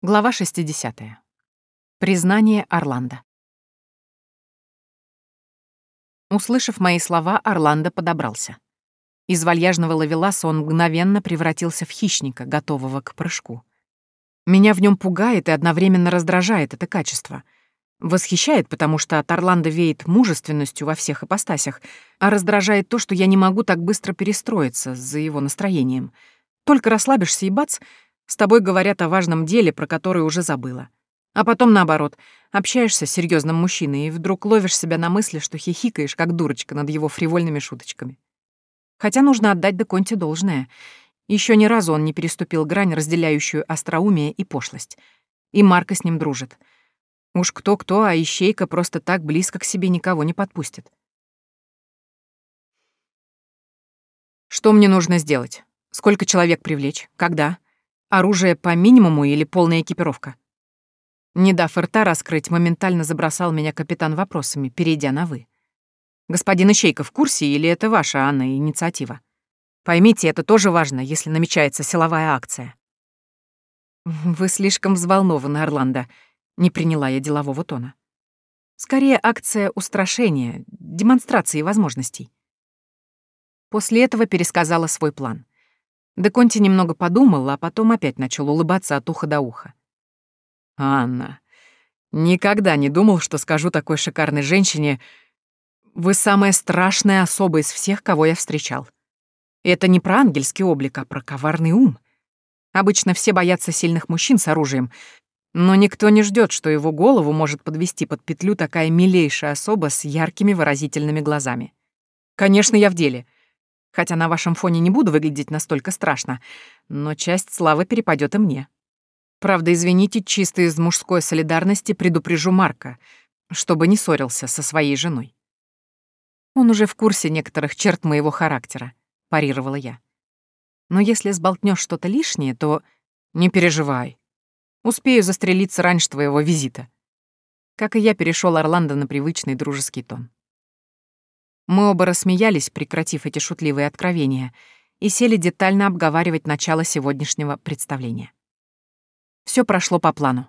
Глава 60. Признание Орландо. Услышав мои слова, Орландо подобрался. Из вальяжного ловеласа он мгновенно превратился в хищника, готового к прыжку. Меня в нем пугает и одновременно раздражает это качество. Восхищает, потому что от Орландо веет мужественностью во всех ипостасях, а раздражает то, что я не могу так быстро перестроиться за его настроением. Только расслабишься и бац — с тобой говорят о важном деле, про которое уже забыла. А потом, наоборот, общаешься с серьезным мужчиной и вдруг ловишь себя на мысли, что хихикаешь, как дурочка, над его фривольными шуточками. Хотя нужно отдать Деконте должное. Еще ни разу он не переступил грань, разделяющую остроумие и пошлость. И Марка с ним дружит. Уж кто-кто, а Ищейка просто так близко к себе никого не подпустит. Что мне нужно сделать? Сколько человек привлечь? Когда? Оружие по минимуму или полная экипировка? Не дав рта раскрыть, моментально забросал меня капитан вопросами, перейдя на «вы». «Господин Ищейка в курсе или это ваша, Анна, инициатива? Поймите, это тоже важно, если намечается силовая акция». «Вы слишком взволнованы, Орландо», — не приняла я делового тона. «Скорее акция устрашения, демонстрации возможностей». После этого пересказала свой план. Деконти немного подумал, а потом опять начал улыбаться от уха до уха. «Анна, никогда не думал, что скажу такой шикарной женщине, вы самая страшная особа из всех, кого я встречал. это не про ангельский облик, а про коварный ум. Обычно все боятся сильных мужчин с оружием, но никто не ждет, что его голову может подвести под петлю такая милейшая особа с яркими выразительными глазами. Конечно, я в деле — Хотя на вашем фоне не буду выглядеть настолько страшно, но часть славы перепадет и мне. Правда, извините, чисто из мужской солидарности предупрежу Марка, чтобы не ссорился со своей женой. Он уже в курсе некоторых черт моего характера, парировала я. Но если сболтнешь что-то лишнее, то не переживай. Успею застрелиться раньше твоего визита. Как и я перешел Орландо на привычный дружеский тон. Мы оба рассмеялись, прекратив эти шутливые откровения, и сели детально обговаривать начало сегодняшнего представления. Все прошло по плану.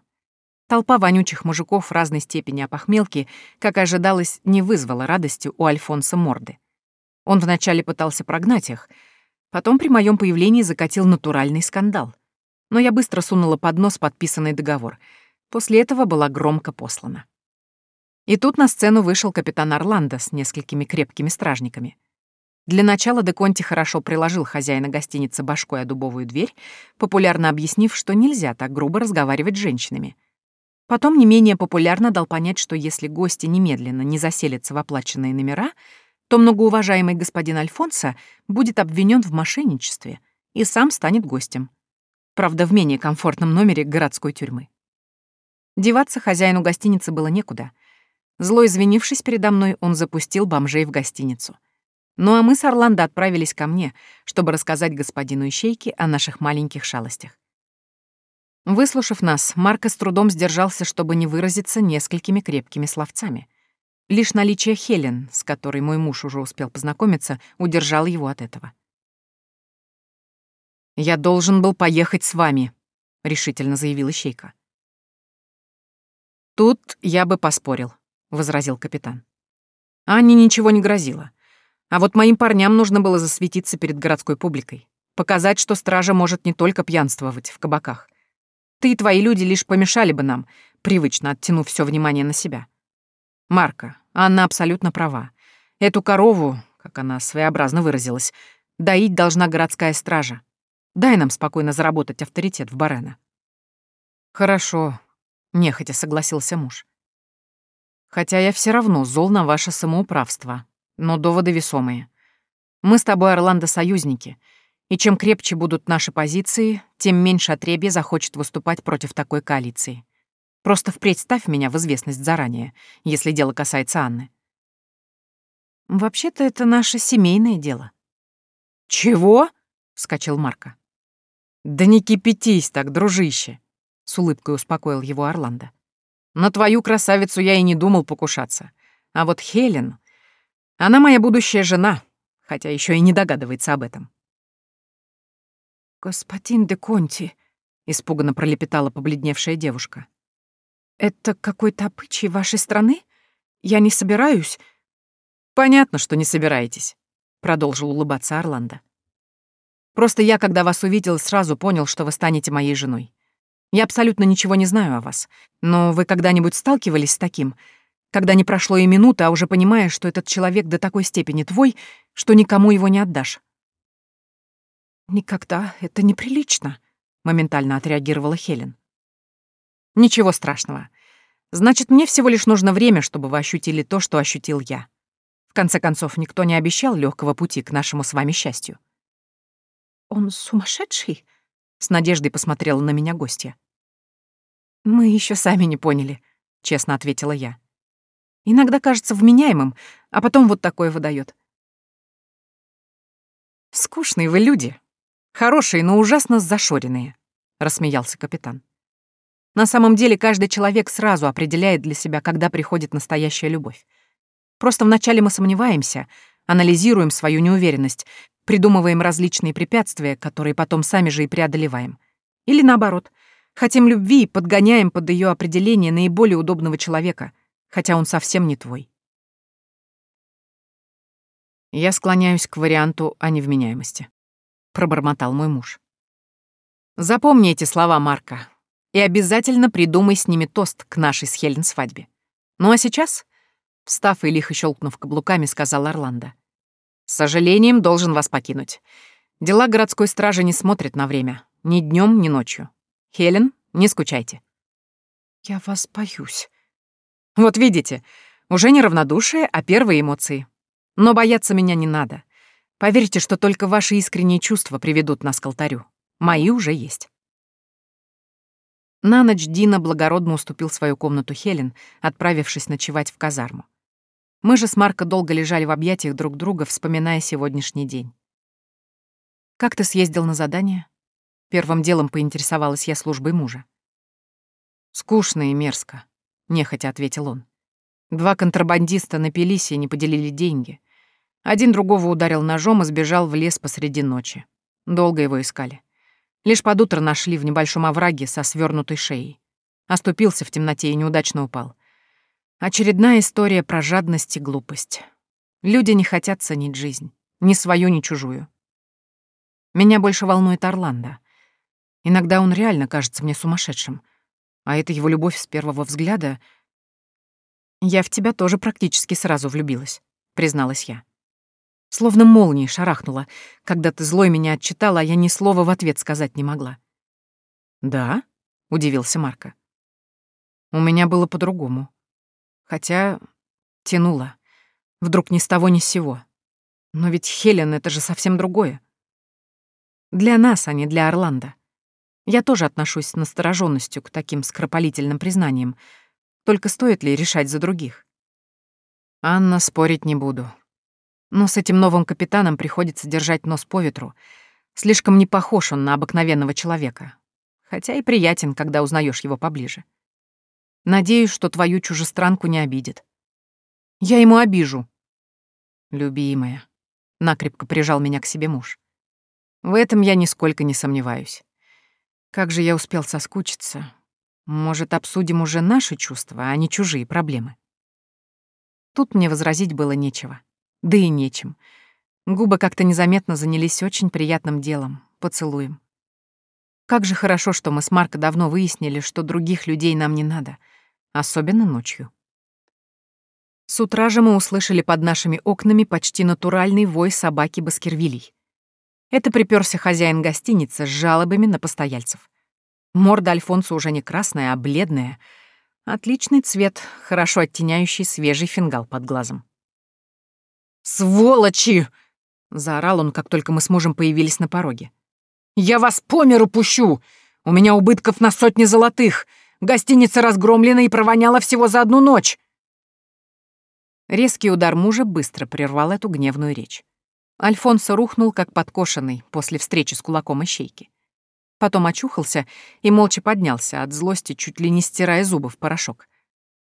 Толпа вонючих мужиков разной степени опохмелки, как и ожидалось, не вызвала радости у Альфонса морды. Он вначале пытался прогнать их, потом при моем появлении закатил натуральный скандал. Но я быстро сунула под нос подписанный договор. После этого была громко послана. И тут на сцену вышел капитан Орландо с несколькими крепкими стражниками. Для начала Деконти хорошо приложил хозяина гостиницы башкой о дубовую дверь, популярно объяснив, что нельзя так грубо разговаривать с женщинами. Потом не менее популярно дал понять, что если гости немедленно не заселятся в оплаченные номера, то многоуважаемый господин Альфонсо будет обвинен в мошенничестве и сам станет гостем. Правда, в менее комфортном номере городской тюрьмы. Деваться хозяину гостиницы было некуда — Зло извинившись передо мной, он запустил бомжей в гостиницу. Ну а мы с Орландо отправились ко мне, чтобы рассказать господину Ищейке о наших маленьких шалостях. Выслушав нас, Марко с трудом сдержался, чтобы не выразиться несколькими крепкими словцами. Лишь наличие Хелен, с которой мой муж уже успел познакомиться, удержал его от этого. «Я должен был поехать с вами», — решительно заявил Ищейка. Тут я бы поспорил. — возразил капитан. Анне ничего не грозило. А вот моим парням нужно было засветиться перед городской публикой. Показать, что стража может не только пьянствовать в кабаках. Ты и твои люди лишь помешали бы нам, привычно оттянув все внимание на себя. Марка, Анна абсолютно права. Эту корову, как она своеобразно выразилась, доить должна городская стража. Дай нам спокойно заработать авторитет в Барена. Хорошо, нехотя согласился муж. Хотя я все равно зол на ваше самоуправство, но доводы весомые. Мы с тобой, Орландо, союзники, и чем крепче будут наши позиции, тем меньше отребья захочет выступать против такой коалиции. Просто впредь ставь меня в известность заранее, если дело касается Анны. Вообще-то это наше семейное дело. Чего? вскочил Марко. Да не кипятись так, дружище, с улыбкой успокоил его Орландо. На твою красавицу я и не думал покушаться. А вот Хелен... Она моя будущая жена, хотя еще и не догадывается об этом. «Господин де Конти», — испуганно пролепетала побледневшая девушка. «Это какой-то обычай вашей страны? Я не собираюсь...» «Понятно, что не собираетесь», — продолжил улыбаться Орландо. «Просто я, когда вас увидел, сразу понял, что вы станете моей женой. Я абсолютно ничего не знаю о вас, но вы когда-нибудь сталкивались с таким, когда не прошло и минуты, а уже понимаешь, что этот человек до такой степени твой, что никому его не отдашь?» «Никогда, это неприлично», — моментально отреагировала Хелен. «Ничего страшного. Значит, мне всего лишь нужно время, чтобы вы ощутили то, что ощутил я. В конце концов, никто не обещал легкого пути к нашему с вами счастью». «Он сумасшедший?» — с надеждой посмотрела на меня гостья. «Мы еще сами не поняли», — честно ответила я. «Иногда кажется вменяемым, а потом вот такое выдает. «Скучные вы люди», Хорошие, но ужасно зашоренные», — рассмеялся капитан. «На самом деле каждый человек сразу определяет для себя, когда приходит настоящая любовь. Просто вначале мы сомневаемся, анализируем свою неуверенность, придумываем различные препятствия, которые потом сами же и преодолеваем. Или наоборот, хотим любви и подгоняем под ее определение наиболее удобного человека, хотя он совсем не твой. Я склоняюсь к варианту о невменяемости пробормотал мой муж. Запомни эти слова, Марка, и обязательно придумай с ними тост к нашей с Хелен свадьбе. Ну а сейчас, встав и лихо щелкнув каблуками, сказал Орландо. С сожалением, должен вас покинуть. Дела городской стражи не смотрят на время. Ни днем, ни ночью. Хелен, не скучайте. Я вас боюсь. Вот видите, уже не равнодушие, а первые эмоции. Но бояться меня не надо. Поверьте, что только ваши искренние чувства приведут нас к алтарю. Мои уже есть. На ночь Дина благородно уступил свою комнату Хелен, отправившись ночевать в казарму. Мы же с Марко долго лежали в объятиях друг друга, вспоминая сегодняшний день. «Как ты съездил на задание?» Первым делом поинтересовалась я службой мужа. «Скучно и мерзко», — нехотя ответил он. «Два контрабандиста напились и не поделили деньги. Один другого ударил ножом и сбежал в лес посреди ночи. Долго его искали. Лишь под утро нашли в небольшом овраге со свернутой шеей. Оступился в темноте и неудачно упал. Очередная история про жадность и глупость. Люди не хотят ценить жизнь. Ни свою, ни чужую. Меня больше волнует Орландо. Иногда он реально кажется мне сумасшедшим. А это его любовь с первого взгляда... «Я в тебя тоже практически сразу влюбилась», — призналась я. Словно молнией шарахнула, когда ты злой меня отчитала, а я ни слова в ответ сказать не могла. «Да?» — удивился Марко. «У меня было по-другому. Хотя тянуло. Вдруг ни с того ни с сего. Но ведь Хелен — это же совсем другое. Для нас, а не для Орландо. Я тоже отношусь с настороженностью к таким скоропалительным признаниям. Только стоит ли решать за других? Анна, спорить не буду. Но с этим новым капитаном приходится держать нос по ветру. Слишком не похож он на обыкновенного человека. Хотя и приятен, когда узнаешь его поближе. Надеюсь, что твою чужестранку не обидит. Я ему обижу. Любимая. Накрепко прижал меня к себе муж. В этом я нисколько не сомневаюсь. Как же я успел соскучиться. Может, обсудим уже наши чувства, а не чужие проблемы? Тут мне возразить было нечего. Да и нечем. Губы как-то незаметно занялись очень приятным делом — поцелуем. Как же хорошо, что мы с Марко давно выяснили, что других людей нам не надо, особенно ночью. С утра же мы услышали под нашими окнами почти натуральный вой собаки Баскервилей. Это приперся хозяин гостиницы с жалобами на постояльцев. Морда Альфонса уже не красная, а бледная. Отличный цвет, хорошо оттеняющий свежий фингал под глазом. «Сволочи!» — заорал он, как только мы с мужем появились на пороге. «Я вас по миру пущу! У меня убытков на сотни золотых! Гостиница разгромлена и провоняла всего за одну ночь!» Резкий удар мужа быстро прервал эту гневную речь. Альфонсо рухнул, как подкошенный, после встречи с кулаком ищейки. Потом очухался и молча поднялся, от злости чуть ли не стирая зубы в порошок.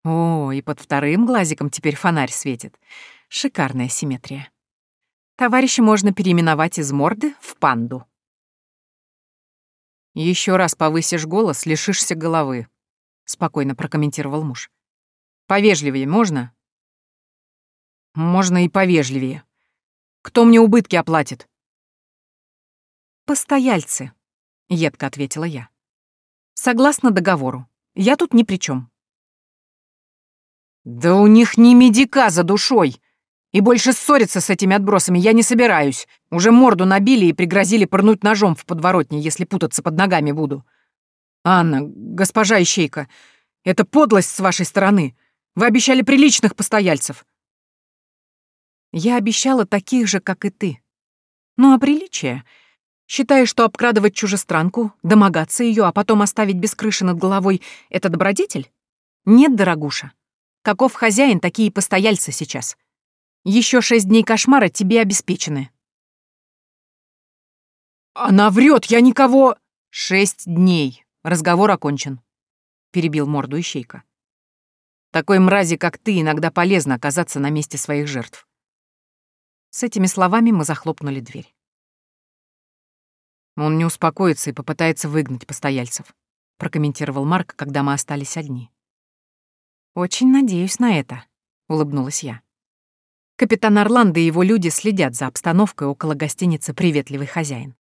О, и под вторым глазиком теперь фонарь светит. Шикарная симметрия. Товарища можно переименовать из морды в панду. Еще раз повысишь голос, лишишься головы», — спокойно прокомментировал муж. «Повежливее можно?» «Можно и повежливее. Кто мне убытки оплатит?» «Постояльцы», — едко ответила я. «Согласно договору. Я тут ни при чем. «Да у них не медика за душой!» И больше ссориться с этими отбросами я не собираюсь. Уже морду набили и пригрозили пырнуть ножом в подворотне, если путаться под ногами буду. Анна, госпожа Ищейка, это подлость с вашей стороны. Вы обещали приличных постояльцев. Я обещала таких же, как и ты. Ну а приличие? Считаешь, что обкрадывать чужестранку, домогаться ее, а потом оставить без крыши над головой — это добродетель? Нет, дорогуша. Каков хозяин, такие постояльцы сейчас. Еще шесть дней кошмара тебе обеспечены. Она врет, я никого... Шесть дней. Разговор окончен. Перебил морду ищейка. Такой мрази, как ты, иногда полезно оказаться на месте своих жертв. С этими словами мы захлопнули дверь. Он не успокоится и попытается выгнать постояльцев, прокомментировал Марк, когда мы остались одни. Очень надеюсь на это, улыбнулась я. Капитан Орландо и его люди следят за обстановкой около гостиницы «Приветливый хозяин».